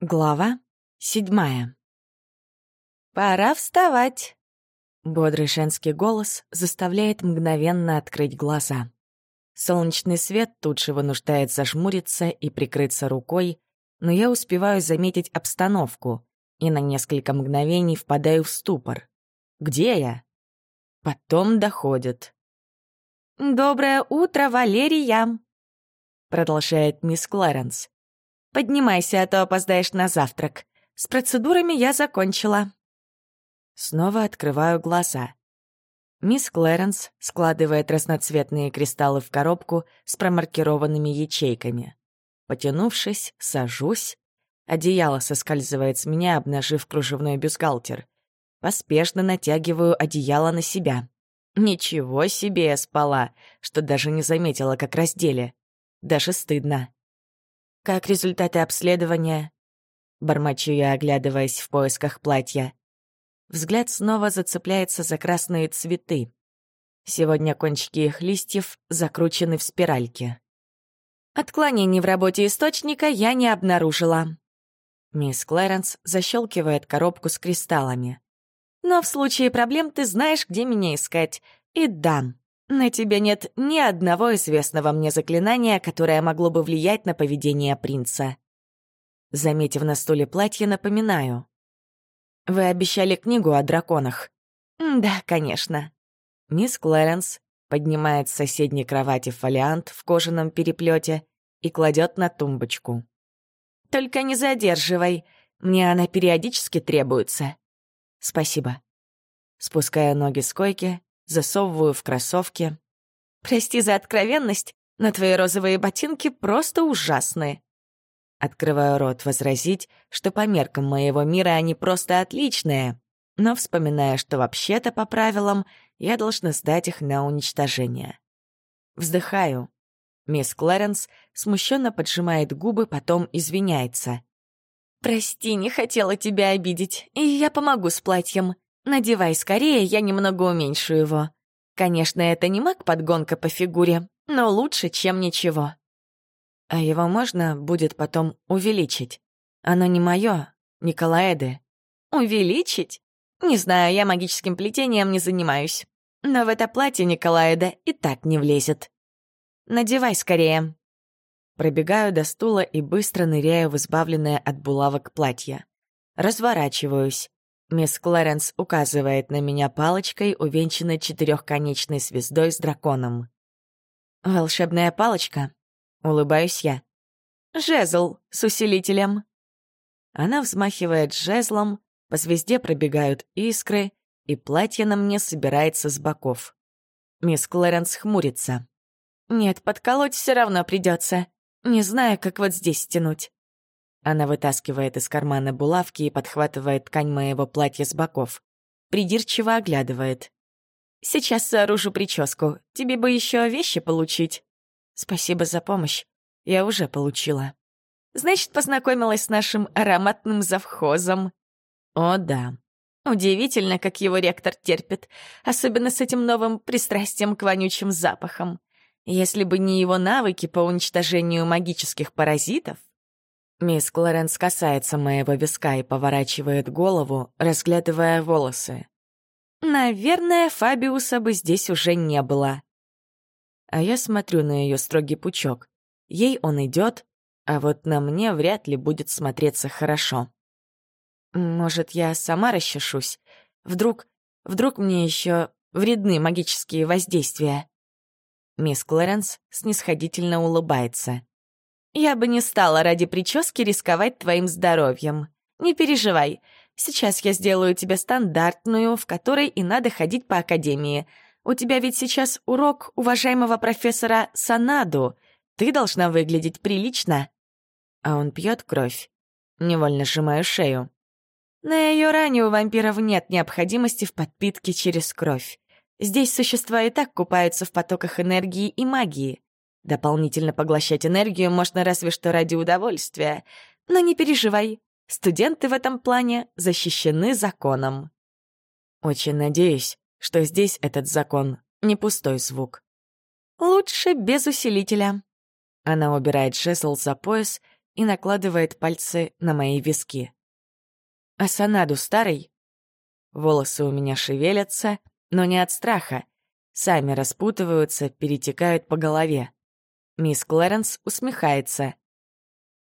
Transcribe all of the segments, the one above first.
Глава седьмая. «Пора вставать!» Бодрый женский голос заставляет мгновенно открыть глаза. Солнечный свет тут же вынуждает зажмуриться и прикрыться рукой, но я успеваю заметить обстановку и на несколько мгновений впадаю в ступор. Где я? Потом доходит. «Доброе утро, Валерия!» Продолжает мисс Кларенс. «Поднимайся, а то опоздаешь на завтрак. С процедурами я закончила». Снова открываю глаза. Мисс Клэренс складывает разноцветные кристаллы в коробку с промаркированными ячейками. Потянувшись, сажусь. Одеяло соскальзывает с меня, обнажив кружевной бюстгальтер. Поспешно натягиваю одеяло на себя. Ничего себе я спала, что даже не заметила, как раздели. Даже стыдно. «Как результаты обследования?» Бормочу я, оглядываясь в поисках платья. Взгляд снова зацепляется за красные цветы. Сегодня кончики их листьев закручены в спиральке. Отклонений в работе источника я не обнаружила. Мисс Клэренс защелкивает коробку с кристаллами. Но в случае проблем ты знаешь, где меня искать. И да, на тебе нет ни одного известного мне заклинания, которое могло бы влиять на поведение принца. Заметив на стуле платье, напоминаю. Вы обещали книгу о драконах. Да, конечно. Мисс Клэренс поднимает с соседней кровати фолиант в кожаном переплете и кладет на тумбочку. Только не задерживай, мне она периодически требуется. Спасибо. Спуская ноги с койки, засовываю в кроссовки. Прости за откровенность, но твои розовые ботинки просто ужасные. Открываю рот возразить, что по меркам моего мира они просто отличные, но вспоминая, что вообще-то по правилам я должна сдать их на уничтожение. Вздыхаю. Мисс Клэренс смущенно поджимает губы, потом извиняется. «Прости, не хотела тебя обидеть, и я помогу с платьем. Надевай скорее, я немного уменьшу его. Конечно, это не маг-подгонка по фигуре, но лучше, чем ничего». А его можно будет потом увеличить. Оно не мое, Николаэды. Увеличить? Не знаю, я магическим плетением не занимаюсь. Но в это платье Николаэда и так не влезет. Надевай скорее. Пробегаю до стула и быстро ныряю в избавленное от булавок платье. Разворачиваюсь. Мисс Кларенс указывает на меня палочкой, увенчанной четырехконечной звездой с драконом. «Волшебная палочка?» Улыбаюсь я. «Жезл с усилителем». Она взмахивает жезлом, по звезде пробегают искры, и платье на мне собирается с боков. Мисс Клэренс хмурится. «Нет, подколоть все равно придется. Не знаю, как вот здесь стянуть». Она вытаскивает из кармана булавки и подхватывает ткань моего платья с боков. Придирчиво оглядывает. «Сейчас сооружу прическу. Тебе бы еще вещи получить». Спасибо за помощь. Я уже получила. Значит, познакомилась с нашим ароматным завхозом. О, да. Удивительно, как его ректор терпит, особенно с этим новым пристрастием к вонючим запахам. Если бы не его навыки по уничтожению магических паразитов... Мисс Клоренс касается моего виска и поворачивает голову, разглядывая волосы. Наверное, Фабиуса бы здесь уже не было а я смотрю на ее строгий пучок. Ей он идет, а вот на мне вряд ли будет смотреться хорошо. Может, я сама расчешусь? Вдруг, вдруг мне еще вредны магические воздействия? Мисс Клэренс снисходительно улыбается. «Я бы не стала ради прически рисковать твоим здоровьем. Не переживай, сейчас я сделаю тебе стандартную, в которой и надо ходить по академии — у тебя ведь сейчас урок уважаемого профессора Санаду. Ты должна выглядеть прилично». А он пьет кровь. Невольно сжимаю шею. На ее ране у вампиров нет необходимости в подпитке через кровь. Здесь существа и так купаются в потоках энергии и магии. Дополнительно поглощать энергию можно разве что ради удовольствия. Но не переживай, студенты в этом плане защищены законом. Очень надеюсь, что здесь этот закон не пустой звук. Лучше без усилителя. Она убирает жезл за пояс и накладывает пальцы на мои виски. «А Санаду старый?» Волосы у меня шевелятся, но не от страха. Сами распутываются, перетекают по голове. Мисс Клэренс усмехается.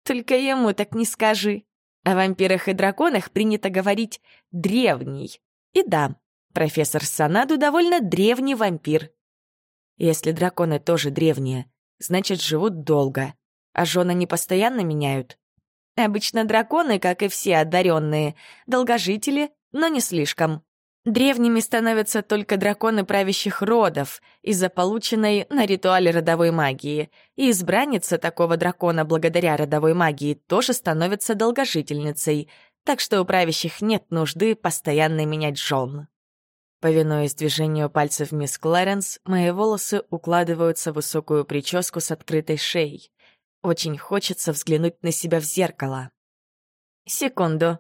«Только ему так не скажи. О вампирах и драконах принято говорить «древний». И да, профессор Санаду довольно древний вампир. Если драконы тоже древние, значит, живут долго. А жены не постоянно меняют. Обычно драконы, как и все одаренные, долгожители, но не слишком. Древними становятся только драконы правящих родов из-за полученной на ритуале родовой магии, и избранница такого дракона благодаря родовой магии тоже становится долгожительницей, так что у правящих нет нужды постоянно менять жен. Повинуясь движению пальцев мисс Клэренс, мои волосы укладываются в высокую прическу с открытой шеей. Очень хочется взглянуть на себя в зеркало. Секунду.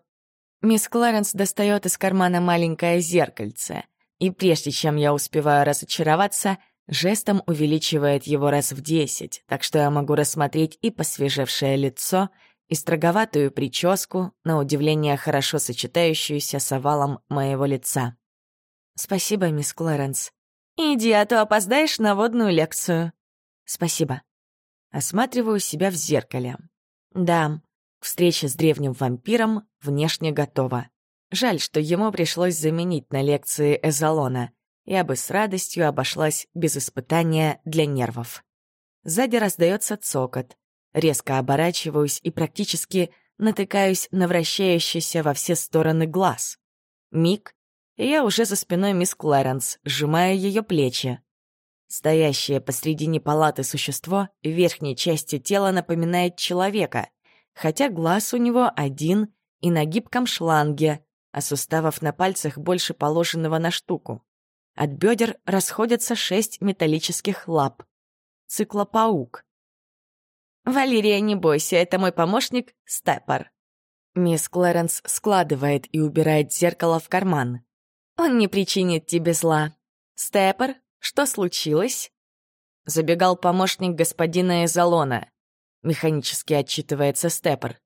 Мисс Кларенс достает из кармана маленькое зеркальце, и прежде чем я успеваю разочароваться, жестом увеличивает его раз в десять, так что я могу рассмотреть и посвежевшее лицо, и строговатую прическу, на удивление хорошо сочетающуюся с овалом моего лица. «Спасибо, мисс Кларенс. Иди, а то опоздаешь на водную лекцию». «Спасибо». Осматриваю себя в зеркале. Да, Встреча с древним вампиром внешне готова. Жаль, что ему пришлось заменить на лекции Эзолона. Я бы с радостью обошлась без испытания для нервов. Сзади раздается цокот. Резко оборачиваюсь и практически натыкаюсь на вращающийся во все стороны глаз. Миг, и я уже за спиной мисс Клэренс, сжимая ее плечи. Стоящее посредине палаты существо в верхней части тела напоминает человека, хотя глаз у него один и на гибком шланге, а суставов на пальцах больше положенного на штуку. От бедер расходятся шесть металлических лап. Циклопаук. «Валерия, не бойся, это мой помощник Степпер». Мисс Клэренс складывает и убирает зеркало в карман. «Он не причинит тебе зла. Степпер, что случилось?» Забегал помощник господина Эзолона. Механически отчитывается Степпер.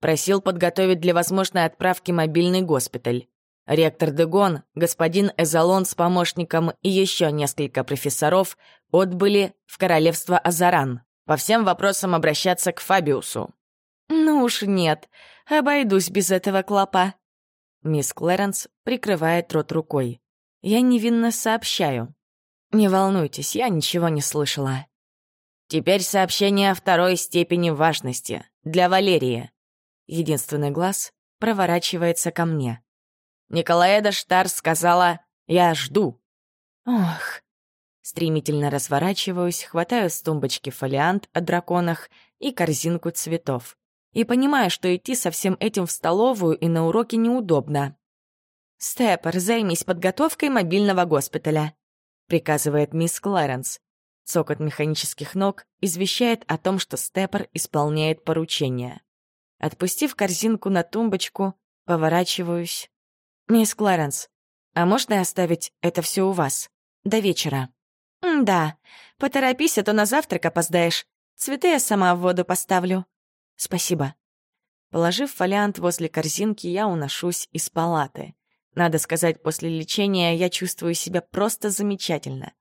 Просил подготовить для возможной отправки мобильный госпиталь. Ректор Дегон, господин Эзолон с помощником и еще несколько профессоров отбыли в королевство Азаран. По всем вопросам обращаться к Фабиусу. «Ну уж нет, обойдусь без этого клопа». Мисс Клэренс прикрывает рот рукой. Я невинно сообщаю. «Не волнуйтесь, я ничего не слышала». Теперь сообщение о второй степени важности. Для Валерии. Единственный глаз проворачивается ко мне. Николаэда Штар сказала «Я жду». Ох. Стремительно разворачиваюсь, хватаю с тумбочки фолиант о драконах и корзинку цветов. И понимаю, что идти со всем этим в столовую и на уроки неудобно. «Степпер, займись подготовкой мобильного госпиталя», — приказывает мисс Кларенс. Цокот механических ног извещает о том, что степор исполняет поручение. Отпустив корзинку на тумбочку, поворачиваюсь. «Мисс Кларенс, а можно оставить это все у вас? До вечера?» «Да. Поторопись, а то на завтрак опоздаешь. Цветы я сама в воду поставлю». «Спасибо». Положив фолиант возле корзинки, я уношусь из палаты. Надо сказать, после лечения я чувствую себя просто замечательно.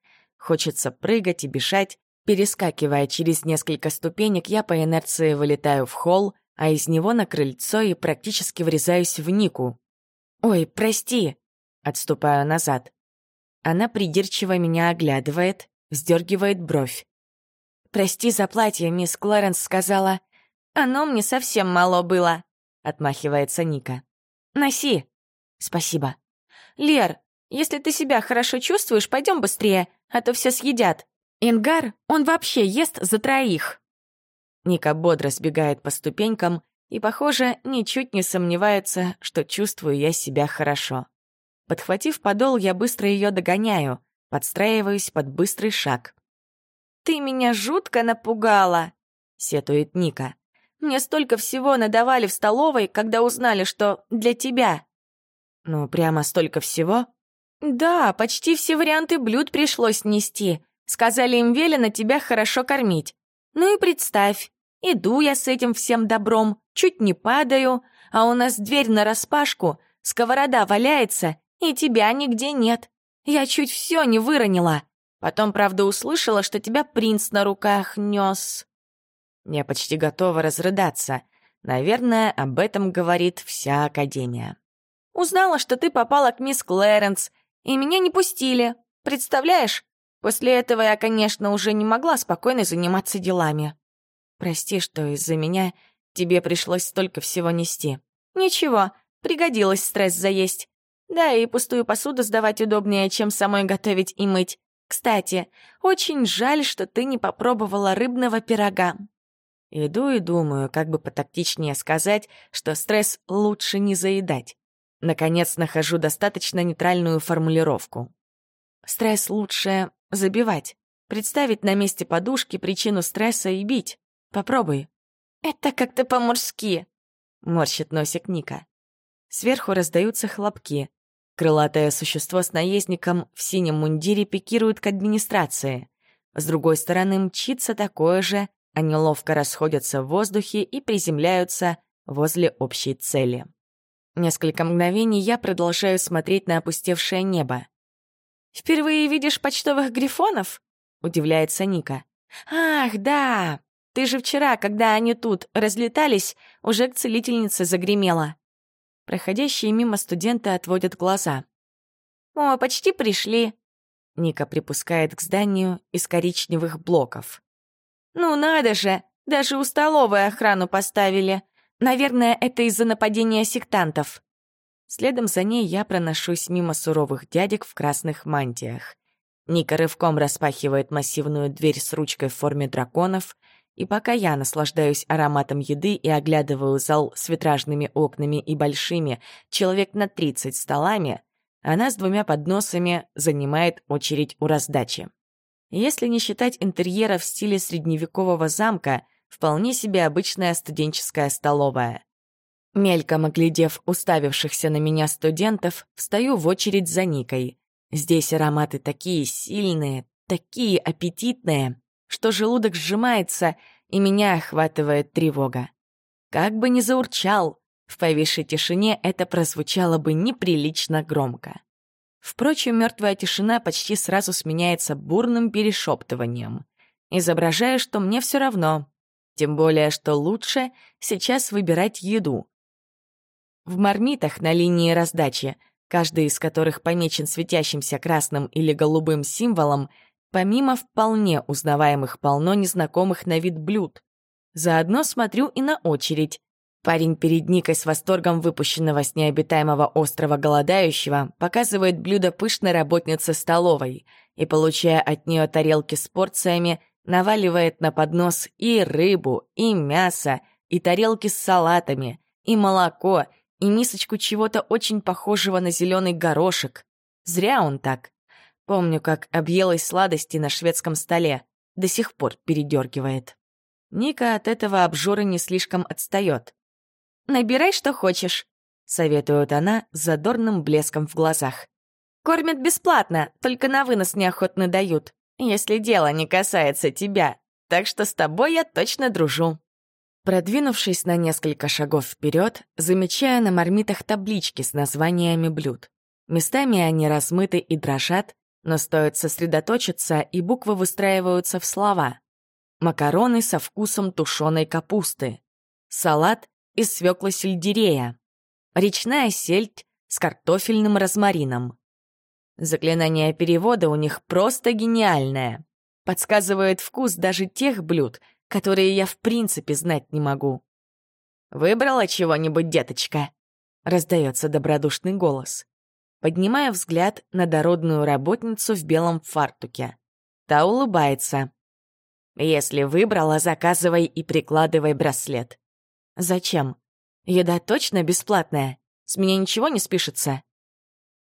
Хочется прыгать и бежать. Перескакивая через несколько ступенек, я по инерции вылетаю в холл, а из него на крыльцо и практически врезаюсь в Нику. «Ой, прости!» Отступаю назад. Она придирчиво меня оглядывает, вздергивает бровь. «Прости за платье, мисс Кларенс сказала. Оно мне совсем мало было», — отмахивается Ника. «Носи». «Спасибо». «Лер, если ты себя хорошо чувствуешь, пойдем быстрее а то все съедят. Ингар, он вообще ест за троих». Ника бодро сбегает по ступенькам и, похоже, ничуть не сомневается, что чувствую я себя хорошо. Подхватив подол, я быстро ее догоняю, подстраиваюсь под быстрый шаг. «Ты меня жутко напугала», — сетует Ника. «Мне столько всего надавали в столовой, когда узнали, что для тебя». «Ну, прямо столько всего?» «Да, почти все варианты блюд пришлось нести. Сказали им велено тебя хорошо кормить. Ну и представь, Иду я с этим всем добром, чуть не падаю, а у нас дверь нараспашку, сковорода валяется, и тебя нигде нет. Я чуть все не выронила. Потом, правда, услышала, что тебя принц на руках нес. Я почти готова разрыдаться. Наверное, об этом говорит вся Академия. Узнала, что ты попала к мисс Клэренс, и меня не пустили. Представляешь? После этого я, конечно, уже не могла спокойно заниматься делами. Прости, что из-за меня тебе пришлось столько всего нести. Ничего, пригодилось стресс заесть. Да, и пустую посуду сдавать удобнее, чем самой готовить и мыть. Кстати, очень жаль, что ты не попробовала рыбного пирога. Иду и думаю, как бы потактичнее сказать, что стресс лучше не заедать. Наконец нахожу достаточно нейтральную формулировку. Стресс лучше забивать. Представить на месте подушки причину стресса и бить. Попробуй. Это как-то по-мужски. Морщит носик Ника. Сверху раздаются хлопки. Крылатое существо с наездником в синем мундире пикирует к администрации. С другой стороны мчится такое же, они ловко расходятся в воздухе и приземляются возле общей цели. Несколько мгновений я продолжаю смотреть на опустевшее небо. «Впервые видишь почтовых грифонов?» — удивляется Ника. «Ах, да! Ты же вчера, когда они тут разлетались, уже к целительнице загремела». Проходящие мимо студенты отводят глаза. «О, почти пришли!» Ника припускает к зданию из коричневых блоков. «Ну надо же! Даже у столовой охрану поставили. Наверное, это из-за нападения сектантов». Следом за ней я проношусь мимо суровых дядек в красных мантиях. Ника рывком распахивает массивную дверь с ручкой в форме драконов — и пока я наслаждаюсь ароматом еды и оглядываю зал с витражными окнами и большими, человек на 30 столами, она с двумя подносами занимает очередь у раздачи. Если не считать интерьера в стиле средневекового замка, вполне себе обычная студенческая столовая. Мельком оглядев уставившихся на меня студентов, встаю в очередь за Никой. Здесь ароматы такие сильные, такие аппетитные, что желудок сжимается, и меня охватывает тревога. Как бы ни заурчал, в повисшей тишине это прозвучало бы неприлично громко. Впрочем, мертвая тишина почти сразу сменяется бурным перешептыванием. Изображая, что мне все равно. Тем более, что лучше сейчас выбирать еду. В мармитах на линии раздачи, каждый из которых помечен светящимся красным или голубым символом, Помимо вполне узнаваемых полно незнакомых на вид блюд. Заодно смотрю и на очередь. Парень перед Никой с восторгом выпущенного с необитаемого острова голодающего показывает блюдо пышной работницы столовой и, получая от нее тарелки с порциями, наваливает на поднос и рыбу, и мясо, и тарелки с салатами, и молоко, и мисочку чего-то очень похожего на зеленый горошек. Зря он так. Помню, как объелась сладости на шведском столе. До сих пор передергивает. Ника от этого обжора не слишком отстает. «Набирай, что хочешь», — советует она с задорным блеском в глазах. «Кормят бесплатно, только на вынос неохотно дают, если дело не касается тебя, так что с тобой я точно дружу». Продвинувшись на несколько шагов вперед, замечаю на мармитах таблички с названиями блюд. Местами они размыты и дрожат, но стоит сосредоточиться, и буквы выстраиваются в слова. Макароны со вкусом тушеной капусты. Салат из свекла сельдерея. Речная сельдь с картофельным розмарином. Заклинание перевода у них просто гениальное. Подсказывает вкус даже тех блюд, которые я в принципе знать не могу. «Выбрала чего-нибудь, деточка?» — раздается добродушный голос поднимая взгляд на дородную работницу в белом фартуке. Та улыбается. «Если выбрала, заказывай и прикладывай браслет». «Зачем? Еда точно бесплатная? С меня ничего не спишется?»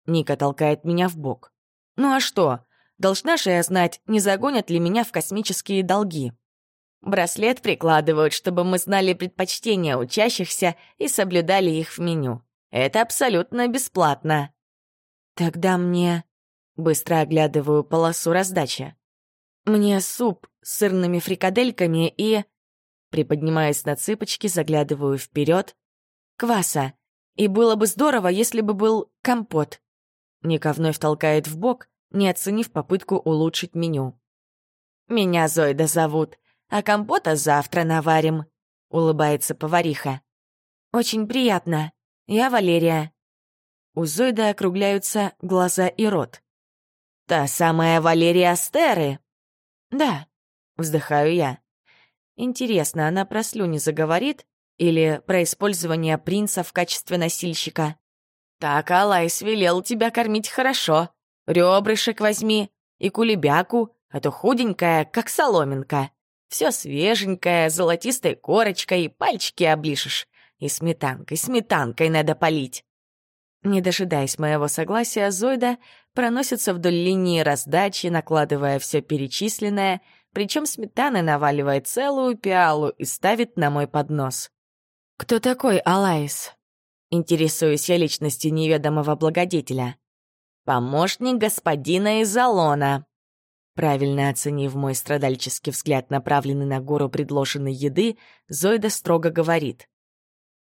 Ника толкает меня в бок. «Ну а что? Должна же я знать, не загонят ли меня в космические долги». Браслет прикладывают, чтобы мы знали предпочтения учащихся и соблюдали их в меню. Это абсолютно бесплатно. Тогда мне... Быстро оглядываю полосу раздачи. Мне суп с сырными фрикадельками и... Приподнимаясь на цыпочки, заглядываю вперед. Кваса. И было бы здорово, если бы был компот. Ника вновь толкает в бок, не оценив попытку улучшить меню. «Меня Зойда зовут, а компота завтра наварим», — улыбается повариха. «Очень приятно. Я Валерия». У Зойды округляются глаза и рот. «Та самая Валерия Астеры?» «Да», — вздыхаю я. Интересно, она про слюни заговорит или про использование принца в качестве носильщика? Так, Алайс велел тебя кормить хорошо. Ребрышек возьми и кулебяку, а то худенькая, как соломинка. Все свеженькое, золотистой корочкой, пальчики облишешь. И сметанкой, сметанкой надо полить. Не дожидаясь моего согласия, Зойда проносится вдоль линии раздачи, накладывая все перечисленное — причем сметаны наваливает целую пиалу и ставит на мой поднос. «Кто такой Алайс?» Интересуюсь я личности неведомого благодетеля. «Помощник господина из Алона». Правильно оценив мой страдальческий взгляд, направленный на гору предложенной еды, Зойда строго говорит.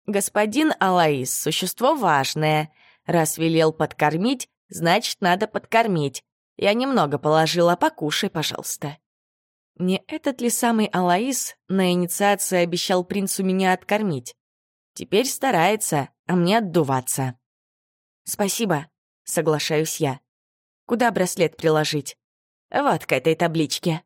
«Господин Алаис, существо важное. Раз велел подкормить, значит, надо подкормить. Я немного положила, покушай, пожалуйста». Не этот ли самый Алаис на инициации обещал принцу меня откормить? Теперь старается, а мне отдуваться. «Спасибо», — соглашаюсь я. «Куда браслет приложить?» «Вот к этой табличке».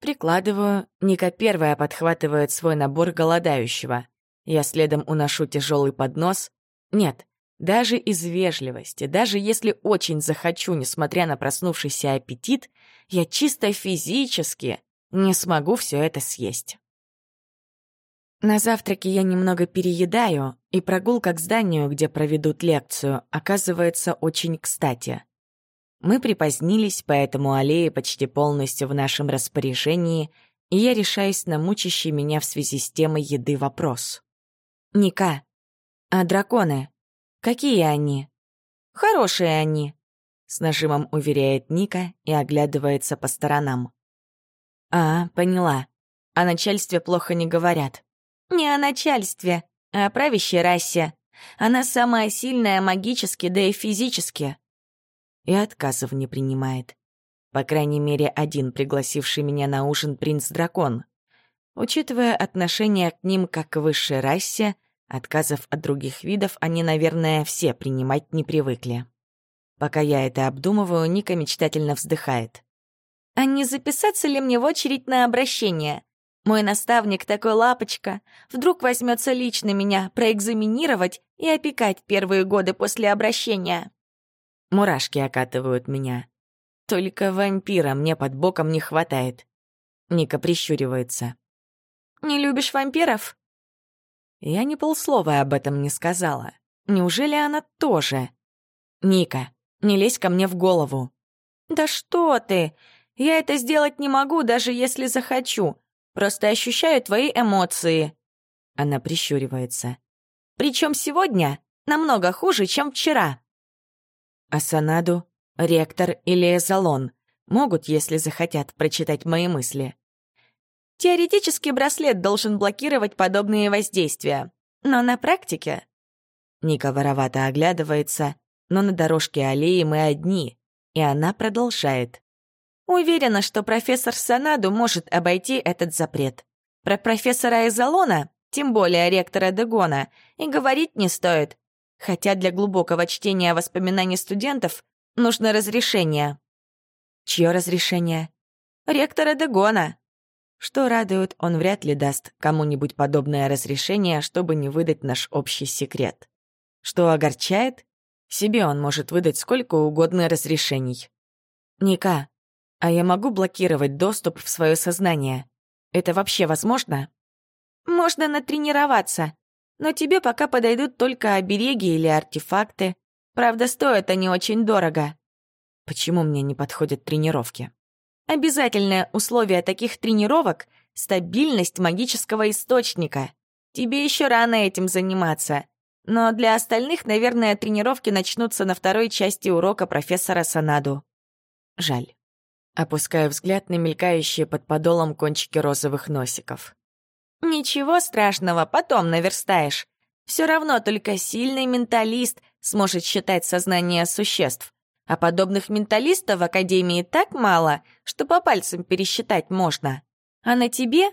Прикладываю, Ника первая подхватывает свой набор голодающего. Я следом уношу тяжелый поднос. Нет, даже из вежливости, даже если очень захочу, несмотря на проснувшийся аппетит, я чисто физически не смогу все это съесть. На завтраке я немного переедаю, и прогулка к зданию, где проведут лекцию, оказывается очень кстати. Мы припозднились, поэтому аллея почти полностью в нашем распоряжении, и я решаюсь на мучащий меня в связи с темой еды вопрос. «Ника, а драконы? Какие они?» «Хорошие они», — с нажимом уверяет Ника и оглядывается по сторонам. «А, поняла. О начальстве плохо не говорят». «Не о начальстве, а о правящей расе. Она самая сильная магически, да и физически». И отказов не принимает. По крайней мере, один пригласивший меня на ужин принц-дракон. Учитывая отношение к ним как к высшей расе, отказов от других видов они, наверное, все принимать не привыкли. Пока я это обдумываю, Ника мечтательно вздыхает. А не записаться ли мне в очередь на обращение? Мой наставник такой лапочка. Вдруг возьмется лично меня проэкзаминировать и опекать первые годы после обращения. Мурашки окатывают меня. Только вампира мне под боком не хватает. Ника прищуривается. «Не любишь вампиров?» Я ни полслова об этом не сказала. Неужели она тоже? «Ника, не лезь ко мне в голову». «Да что ты! Я это сделать не могу, даже если захочу. Просто ощущаю твои эмоции». Она прищуривается. Причем сегодня намного хуже, чем вчера. Асанаду, ректор или Эзолон могут, если захотят, прочитать мои мысли. Теоретически браслет должен блокировать подобные воздействия. Но на практике... Ника воровато оглядывается, но на дорожке аллеи мы одни, и она продолжает. Уверена, что профессор Санаду может обойти этот запрет. Про профессора Эзолона, тем более ректора Дегона, и говорить не стоит. Хотя для глубокого чтения воспоминаний студентов нужно разрешение. Чье разрешение? Ректора Дегона. Что радует, он вряд ли даст кому-нибудь подобное разрешение, чтобы не выдать наш общий секрет. Что огорчает? Себе он может выдать сколько угодно разрешений. «Ника, а я могу блокировать доступ в свое сознание. Это вообще возможно? Можно натренироваться, но тебе пока подойдут только обереги или артефакты. Правда, стоят они очень дорого. Почему мне не подходят тренировки? Обязательное условие таких тренировок — стабильность магического источника. Тебе еще рано этим заниматься. Но для остальных, наверное, тренировки начнутся на второй части урока профессора Санаду. Жаль. Опускаю взгляд на мелькающие под подолом кончики розовых носиков. «Ничего страшного, потом наверстаешь. Все равно только сильный менталист сможет считать сознание существ. А подобных менталистов в Академии так мало, что по пальцам пересчитать можно. А на тебе?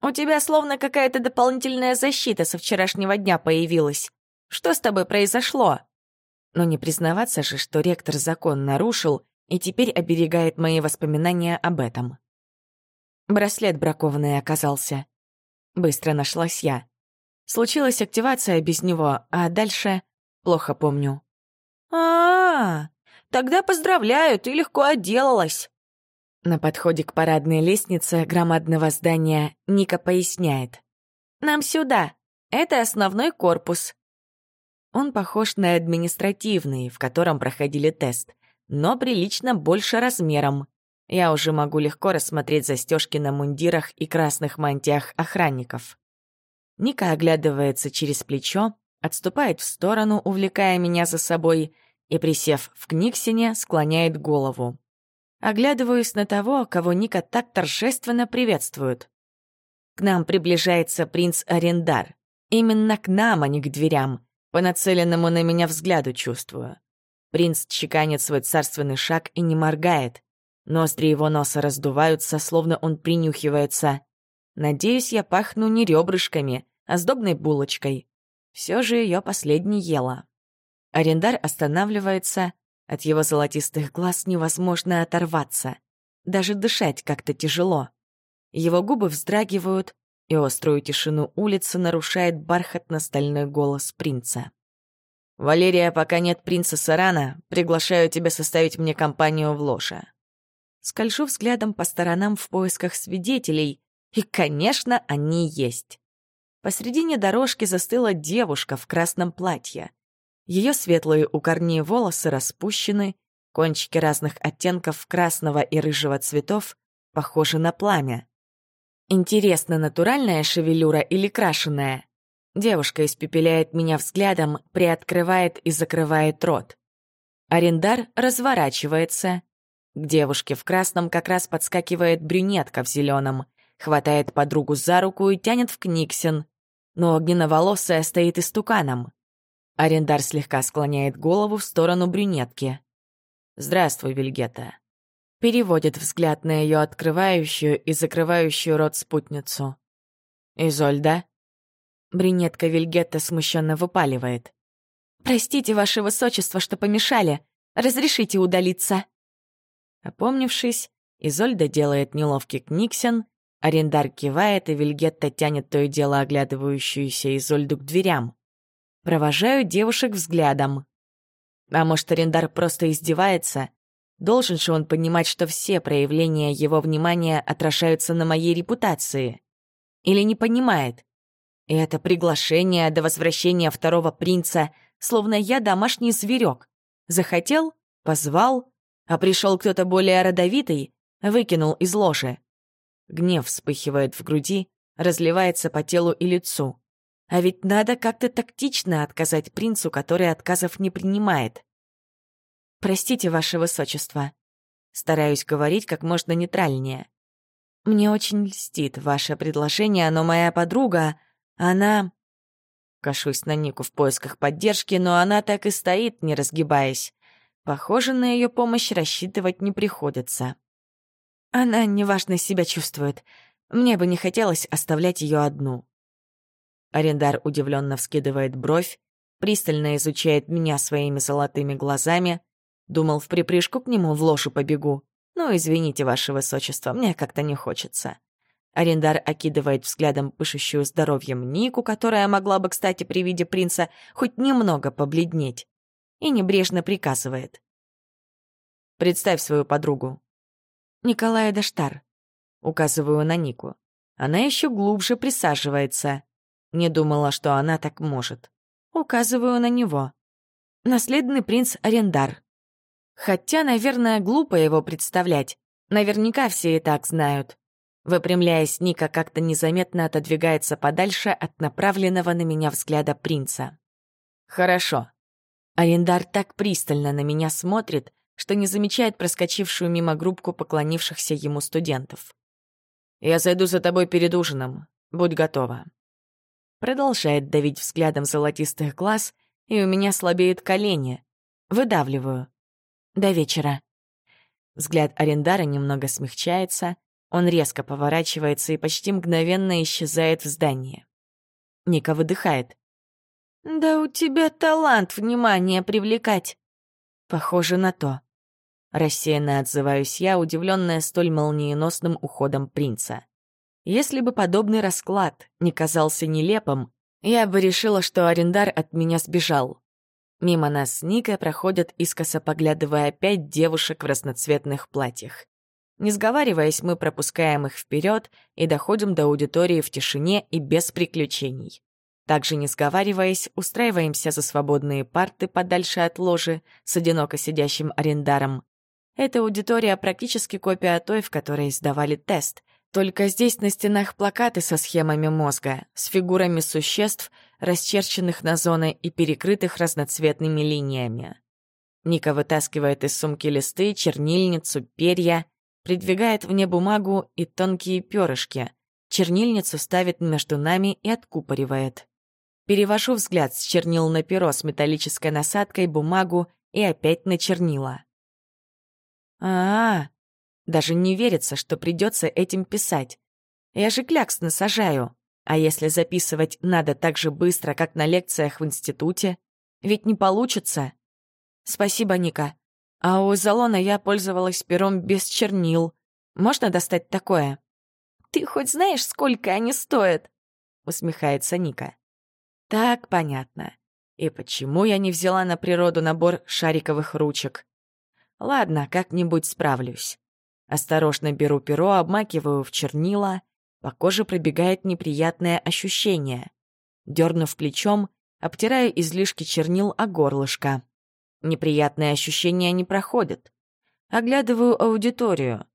У тебя словно какая-то дополнительная защита со вчерашнего дня появилась. Что с тобой произошло? Но не признаваться же, что ректор закон нарушил и теперь оберегает мои воспоминания об этом. Браслет бракованный оказался. Быстро нашлась я. Случилась активация без него, а дальше плохо помню. а, -а, -а Тогда поздравляю, ты легко отделалась. На подходе к парадной лестнице громадного здания Ника поясняет. «Нам сюда. Это основной корпус». Он похож на административный, в котором проходили тест, но прилично больше размером. Я уже могу легко рассмотреть застежки на мундирах и красных мантиях охранников. Ника оглядывается через плечо, отступает в сторону, увлекая меня за собой — и, присев в книгсине, склоняет голову. Оглядываюсь на того, кого Ника так торжественно приветствует. К нам приближается принц Арендар. Именно к нам, а не к дверям. По нацеленному на меня взгляду чувствую. Принц чеканит свой царственный шаг и не моргает. Ноздри его носа раздуваются, словно он принюхивается. Надеюсь, я пахну не ребрышками, а сдобной булочкой. Все же ее последний ела. Арендар останавливается, от его золотистых глаз невозможно оторваться. Даже дышать как-то тяжело. Его губы вздрагивают, и острую тишину улицы нарушает бархатно-стальной голос принца. «Валерия, пока нет принца Сарана, приглашаю тебя составить мне компанию в ложе». Скольжу взглядом по сторонам в поисках свидетелей, и, конечно, они есть. Посредине дорожки застыла девушка в красном платье. Ее светлые у корней волосы распущены, кончики разных оттенков красного и рыжего цветов похожи на пламя. Интересно, натуральная шевелюра или крашеная? Девушка испепеляет меня взглядом, приоткрывает и закрывает рот. Арендар разворачивается. К девушке в красном как раз подскакивает брюнетка в зеленом, хватает подругу за руку и тянет в книгсен, но огненноволосая стоит истуканом. Арендар слегка склоняет голову в сторону брюнетки. «Здравствуй, Вильгета». Переводит взгляд на ее открывающую и закрывающую рот спутницу. «Изольда?» Брюнетка Вильгетта смущенно выпаливает. «Простите, ваше высочество, что помешали. Разрешите удалиться». Опомнившись, Изольда делает неловкий книксен, Арендар кивает, и Вильгетта тянет то и дело оглядывающуюся Изольду к дверям. Провожаю девушек взглядом. А может, Арендар просто издевается? Должен же он понимать, что все проявления его внимания отражаются на моей репутации. Или не понимает? И это приглашение до возвращения второго принца, словно я домашний зверек. Захотел — позвал, а пришел кто-то более родовитый — выкинул из ложи. Гнев вспыхивает в груди, разливается по телу и лицу. А ведь надо как-то тактично отказать принцу, который отказов не принимает. «Простите, ваше высочество». Стараюсь говорить как можно нейтральнее. «Мне очень льстит ваше предложение, но моя подруга, она...» Кашусь на Нику в поисках поддержки, но она так и стоит, не разгибаясь. Похоже, на ее помощь рассчитывать не приходится. Она неважно себя чувствует. Мне бы не хотелось оставлять ее одну. Арендар удивленно вскидывает бровь, пристально изучает меня своими золотыми глазами. Думал, в припрыжку к нему в ложу побегу. Ну, извините, ваше высочество, мне как-то не хочется. Арендар окидывает взглядом пышущую здоровьем Нику, которая могла бы, кстати, при виде принца хоть немного побледнеть, и небрежно приказывает. «Представь свою подругу». «Николая Даштар», — указываю на Нику. Она еще глубже присаживается. Не думала, что она так может. Указываю на него. Наследный принц Арендар. Хотя, наверное, глупо его представлять. Наверняка все и так знают. Выпрямляясь, Ника как-то незаметно отодвигается подальше от направленного на меня взгляда принца. «Хорошо». Арендар так пристально на меня смотрит, что не замечает проскочившую мимо группку поклонившихся ему студентов. «Я зайду за тобой перед ужином. Будь готова. Продолжает давить взглядом золотистых глаз, и у меня слабеют колени. Выдавливаю. До вечера. Взгляд Арендара немного смягчается, он резко поворачивается и почти мгновенно исчезает в здании. Ника выдыхает. «Да у тебя талант внимание привлекать!» «Похоже на то». Рассеянно отзываюсь я, удивленная столь молниеносным уходом принца. Если бы подобный расклад не казался нелепым, я бы решила, что арендар от меня сбежал. Мимо нас с Никой проходят, искоса поглядывая пять девушек в разноцветных платьях. Не сговариваясь, мы пропускаем их вперед и доходим до аудитории в тишине и без приключений. Также не сговариваясь, устраиваемся за свободные парты подальше от ложи с одиноко сидящим арендаром. Эта аудитория практически копия той, в которой сдавали тест. Только здесь на стенах плакаты со схемами мозга, с фигурами существ, расчерченных на зоны и перекрытых разноцветными линиями. Ника вытаскивает из сумки листы, чернильницу, перья, придвигает мне бумагу и тонкие перышки. Чернильницу ставит между нами и откупоривает. Перевожу взгляд с чернил на перо с металлической насадкой, бумагу и опять на чернила. А, -а, а Даже не верится, что придется этим писать. Я же клякс насажаю. А если записывать надо так же быстро, как на лекциях в институте? Ведь не получится. Спасибо, Ника. А у Залона я пользовалась пером без чернил. Можно достать такое? Ты хоть знаешь, сколько они стоят? Усмехается Ника. Так понятно. И почему я не взяла на природу набор шариковых ручек? Ладно, как-нибудь справлюсь. Осторожно беру перо, обмакиваю в чернила. По коже пробегает неприятное ощущение. Дернув плечом, обтираю излишки чернил о горлышко. Неприятные ощущения не проходят. Оглядываю аудиторию.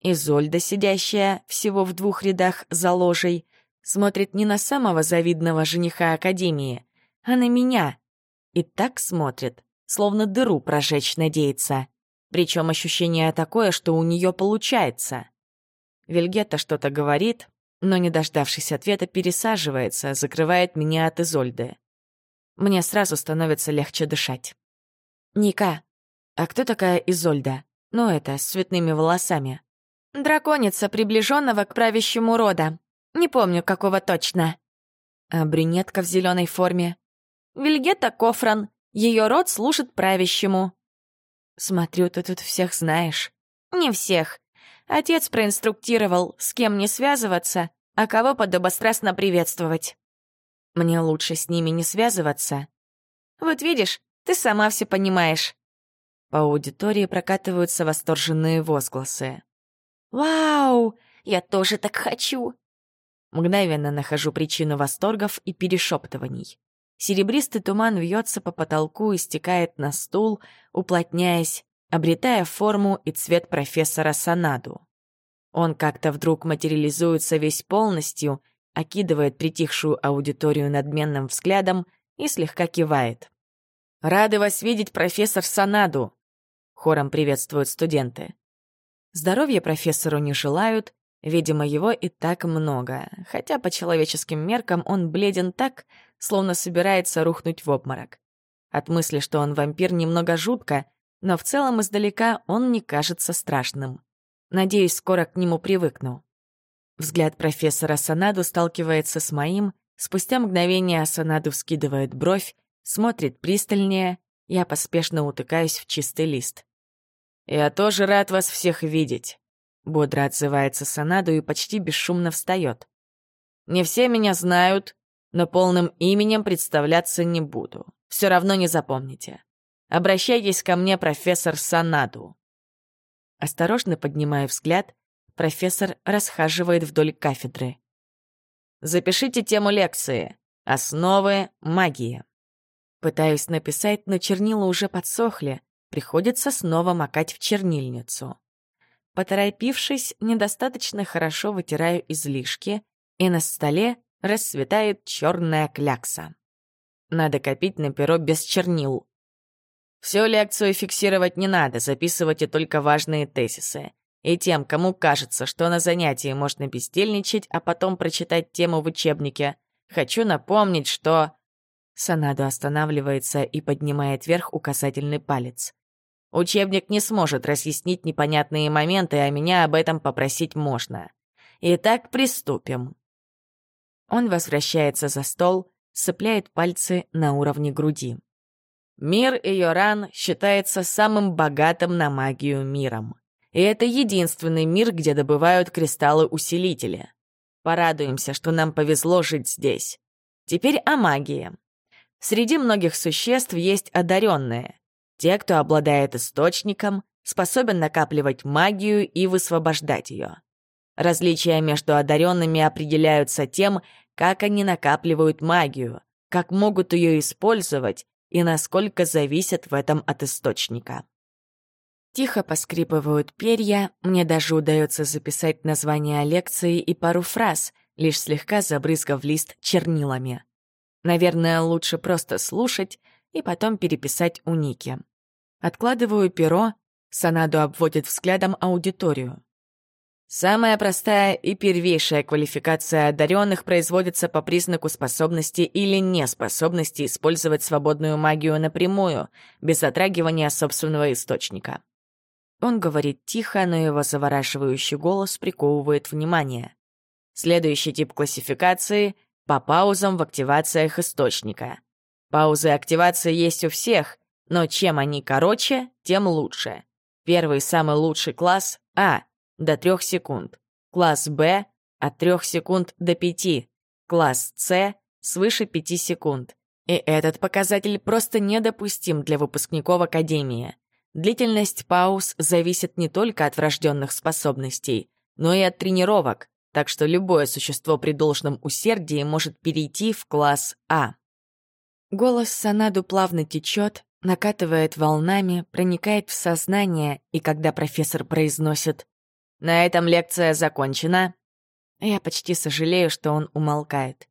Изольда, сидящая всего в двух рядах за ложей, смотрит не на самого завидного жениха Академии, а на меня. И так смотрит, словно дыру прожечь надеется. Причем ощущение такое, что у нее получается. Вильгетта что-то говорит, но, не дождавшись ответа, пересаживается, закрывает меня от Изольды. Мне сразу становится легче дышать. «Ника, а кто такая Изольда? Ну, это, с цветными волосами». «Драконица, приближенного к правящему рода. Не помню, какого точно». А брюнетка в зеленой форме. «Вильгетта Кофран. Ее род служит правящему». «Смотрю, ты тут всех знаешь». «Не всех. Отец проинструктировал, с кем не связываться, а кого подобострастно приветствовать». «Мне лучше с ними не связываться». «Вот видишь, ты сама все понимаешь». По аудитории прокатываются восторженные возгласы. «Вау! Я тоже так хочу!» Мгновенно нахожу причину восторгов и перешептываний. Серебристый туман вьется по потолку и стекает на стул, уплотняясь, обретая форму и цвет профессора Санаду. Он как-то вдруг материализуется весь полностью, окидывает притихшую аудиторию надменным взглядом и слегка кивает. «Рады вас видеть, профессор Санаду!» Хором приветствуют студенты. Здоровья профессору не желают, видимо, его и так много, хотя по человеческим меркам он бледен так, словно собирается рухнуть в обморок. От мысли, что он вампир, немного жутко, но в целом издалека он не кажется страшным. Надеюсь, скоро к нему привыкну. Взгляд профессора Санаду сталкивается с моим, спустя мгновение Санаду вскидывает бровь, смотрит пристальнее, я поспешно утыкаюсь в чистый лист. «Я тоже рад вас всех видеть», — бодро отзывается Санаду и почти бесшумно встает. «Не все меня знают, но полным именем представляться не буду. Все равно не запомните. Обращайтесь ко мне, профессор Санаду». Осторожно поднимая взгляд, профессор расхаживает вдоль кафедры. «Запишите тему лекции. Основы магии». Пытаюсь написать, но чернила уже подсохли, приходится снова макать в чернильницу. Поторопившись, недостаточно хорошо вытираю излишки, и на столе расцветает черная клякса. Надо копить на перо без чернил. Всю лекцию фиксировать не надо, записывайте только важные тезисы. И тем, кому кажется, что на занятии можно бездельничать, а потом прочитать тему в учебнике, хочу напомнить, что... Санаду останавливается и поднимает вверх указательный палец. Учебник не сможет разъяснить непонятные моменты, а меня об этом попросить можно. Итак, приступим. Он возвращается за стол, сцепляет пальцы на уровне груди. Мир Йоран считается самым богатым на магию миром. И это единственный мир, где добывают кристаллы-усилители. Порадуемся, что нам повезло жить здесь. Теперь о магии. Среди многих существ есть одаренные. Те, кто обладает источником, способен накапливать магию и высвобождать ее. Различия между одаренными определяются тем, как они накапливают магию, как могут ее использовать и насколько зависят в этом от источника. Тихо поскрипывают перья, мне даже удается записать название лекции и пару фраз, лишь слегка забрызгав лист чернилами. Наверное, лучше просто слушать и потом переписать у Ники. Откладываю перо, Санаду обводит взглядом аудиторию. Самая простая и первейшая квалификация одаренных производится по признаку способности или неспособности использовать свободную магию напрямую, без затрагивания собственного источника. Он говорит тихо, но его завораживающий голос приковывает внимание. Следующий тип классификации — по паузам в активациях источника. Паузы активации есть у всех, но чем они короче, тем лучше. Первый самый лучший класс — А, до 3 секунд. Класс Б — от 3 секунд до 5. Класс С — свыше 5 секунд. И этот показатель просто недопустим для выпускников Академии. Длительность пауз зависит не только от врожденных способностей, но и от тренировок, так что любое существо при должном усердии может перейти в класс А. Голос Санаду плавно течет, накатывает волнами, проникает в сознание, и когда профессор произносит «На этом лекция закончена», я почти сожалею, что он умолкает.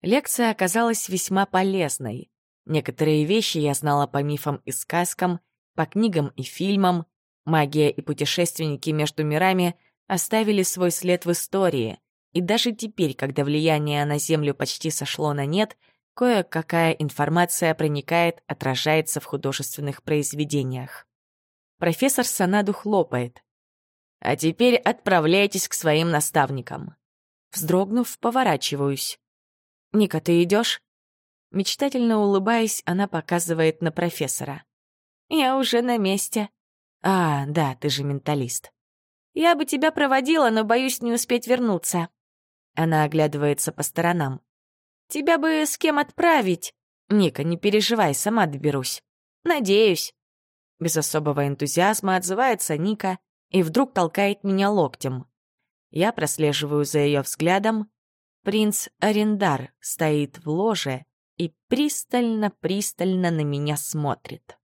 Лекция оказалась весьма полезной. Некоторые вещи я знала по мифам и сказкам — по книгам и фильмам, магия и путешественники между мирами оставили свой след в истории, и даже теперь, когда влияние на Землю почти сошло на нет, кое-какая информация проникает, отражается в художественных произведениях. Профессор Санаду хлопает. «А теперь отправляйтесь к своим наставникам». Вздрогнув, поворачиваюсь. «Ника, ты идешь? Мечтательно улыбаясь, она показывает на профессора. Я уже на месте. А, да, ты же менталист. Я бы тебя проводила, но боюсь не успеть вернуться. Она оглядывается по сторонам. Тебя бы с кем отправить? Ника, не переживай, сама доберусь. Надеюсь. Без особого энтузиазма отзывается Ника и вдруг толкает меня локтем. Я прослеживаю за ее взглядом. Принц Арендар стоит в ложе и пристально-пристально на меня смотрит.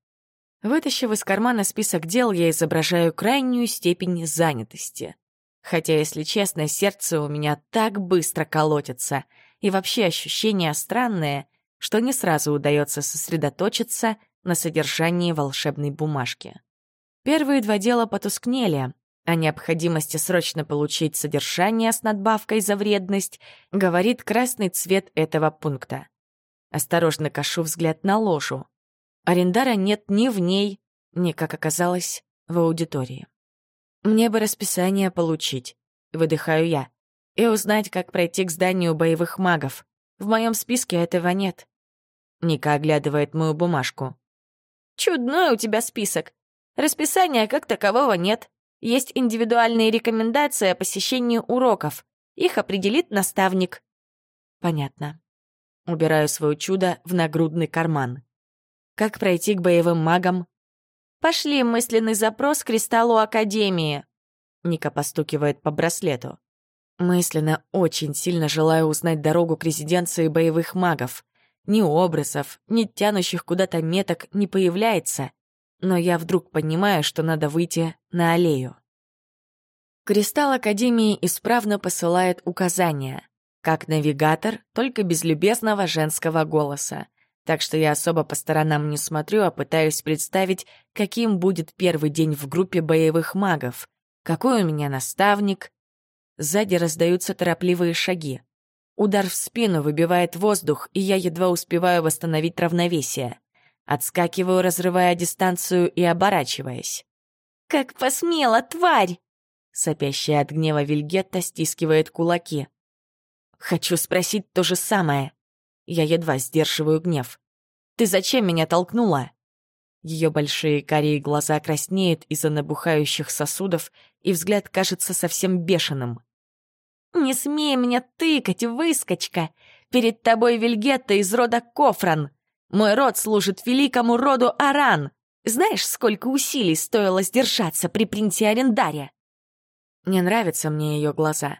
Вытащив из кармана список дел, я изображаю крайнюю степень занятости. Хотя, если честно, сердце у меня так быстро колотится, и вообще ощущения странные, что не сразу удается сосредоточиться на содержании волшебной бумажки. Первые два дела потускнели, о необходимости срочно получить содержание с надбавкой за вредность говорит красный цвет этого пункта. Осторожно кашу взгляд на ложу. Арендара нет ни в ней, ни, как оказалось, в аудитории. Мне бы расписание получить, выдыхаю я, и узнать, как пройти к зданию боевых магов. В моем списке этого нет. Ника оглядывает мою бумажку. «Чудной у тебя список. Расписания как такового нет. Есть индивидуальные рекомендации о посещении уроков. Их определит наставник». «Понятно». Убираю свое чудо в нагрудный карман. Как пройти к боевым магам? Пошли мысленный запрос к кристаллу Академии. Ника постукивает по браслету. Мысленно очень сильно желаю узнать дорогу к резиденции боевых магов. Ни образов, ни тянущих куда-то меток не появляется, но я вдруг понимаю, что надо выйти на аллею. Кристалл Академии исправно посылает указания, как навигатор, только без любезного женского голоса так что я особо по сторонам не смотрю, а пытаюсь представить, каким будет первый день в группе боевых магов. Какой у меня наставник? Сзади раздаются торопливые шаги. Удар в спину выбивает воздух, и я едва успеваю восстановить равновесие. Отскакиваю, разрывая дистанцию и оборачиваясь. «Как посмела, тварь!» Сопящая от гнева Вильгетта стискивает кулаки. «Хочу спросить то же самое». Я едва сдерживаю гнев. «Ты зачем меня толкнула?» Ее большие карие глаза краснеют из-за набухающих сосудов, и взгляд кажется совсем бешеным. «Не смей меня тыкать, выскочка! Перед тобой Вильгетта из рода Кофран. Мой род служит великому роду Аран. Знаешь, сколько усилий стоило сдержаться при принте Арендаре?» Не нравятся мне ее глаза.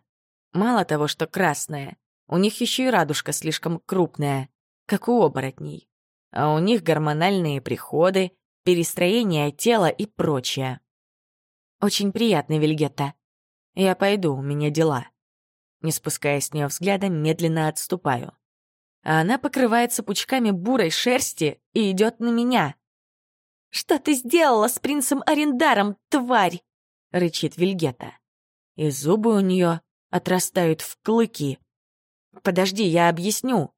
Мало того, что красная, у них еще и радужка слишком крупная, как у оборотней. А у них гормональные приходы, перестроение тела и прочее. Очень приятно, Вильгетта. Я пойду, у меня дела. Не спуская с нее взгляда, медленно отступаю. А она покрывается пучками бурой шерсти и идет на меня. «Что ты сделала с принцем Арендаром, тварь?» — рычит Вильгета. И зубы у нее отрастают в клыки. «Подожди, я объясню».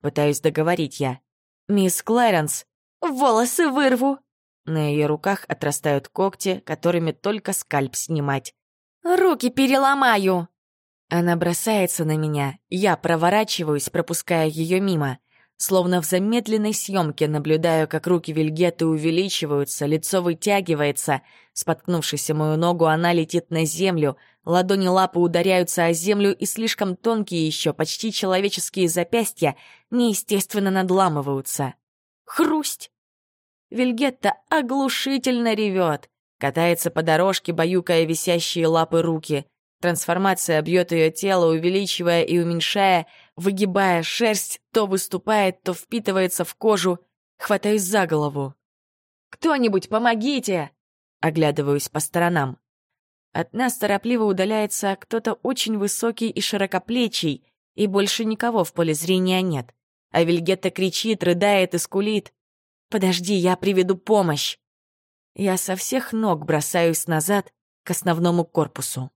Пытаюсь договорить я. «Мисс Клэренс...» «Волосы вырву!» На ее руках отрастают когти, которыми только скальп снимать. «Руки переломаю!» Она бросается на меня, я проворачиваюсь, пропуская ее мимо. Словно в замедленной съемке наблюдаю, как руки Вильгеты увеличиваются, лицо вытягивается. Споткнувшись мою ногу, она летит на землю. Ладони лапы ударяются о землю, и слишком тонкие еще, почти человеческие запястья неестественно надламываются. Хрусть! Вильгетта оглушительно ревет, катается по дорожке, баюкая висящие лапы руки. Трансформация бьет ее тело, увеличивая и уменьшая, выгибая шерсть, то выступает, то впитывается в кожу. Хватаюсь за голову. «Кто-нибудь, помогите!» Оглядываюсь по сторонам. От нас торопливо удаляется кто-то очень высокий и широкоплечий, и больше никого в поле зрения нет. А Вильгетта кричит, рыдает и скулит. «Подожди, я приведу помощь!» Я со всех ног бросаюсь назад к основному корпусу.